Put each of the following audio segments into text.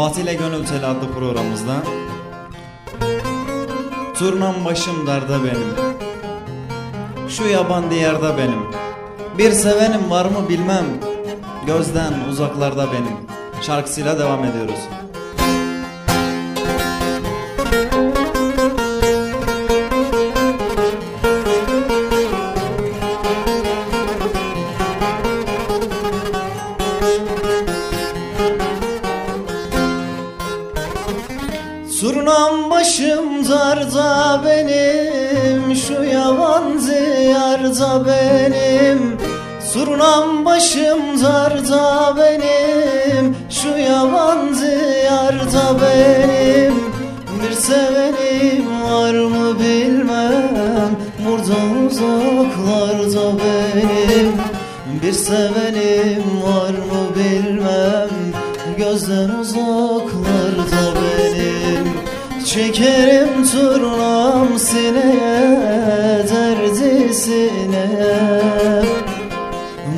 Fatih ile Gönül Teli adlı programımızda. Turnam başım darda benim. Şu yaban diyarda benim. Bir sevenim var mı bilmem. Gözden uzaklarda benim. Şarkısıyla devam ediyoruz. Surnam başım zarda benim Şu yavan ziyarda benim. Surnam başım zarda benim Şu yavan ziyarda benim. Bir sevenim var mı bilmem Burada uzaklarda benim. Bir sevenim var mı bilmem Gözden uzaklarda benim Çekerim turnam sineye Derdi sineye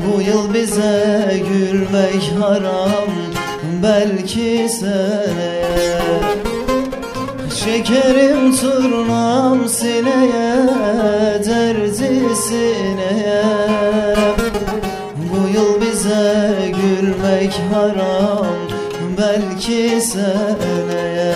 Bu yıl bize gülmek haram Belki seneye. Çekerim turnam sineye Derdi sineye. Bu yıl bize gülmek haram Belki seneye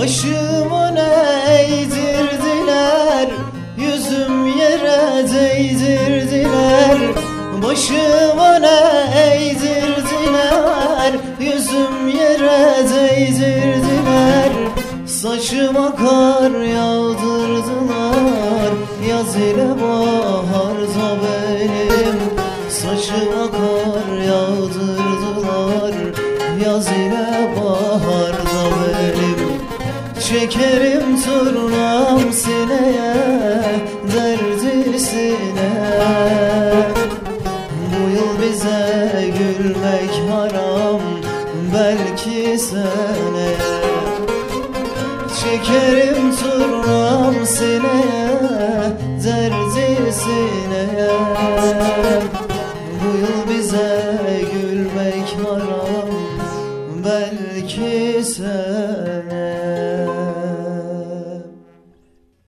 Başımı eğdirdiler Yüzüm yere değdirdiler. Başımı eğdirdiler Yüzüm yere değdirdiler. Saçıma kar yağdırdılar Yaz ile baharda benim. Saçıma kar yağdırdılar Yaz ile benim Çekerim turnam sineye Derdi sineye Bu yıl bize gülmek haram Belki seneye Çekerim turnam sineye Derdi sineye Bu yıl bize gülmek haram belki sene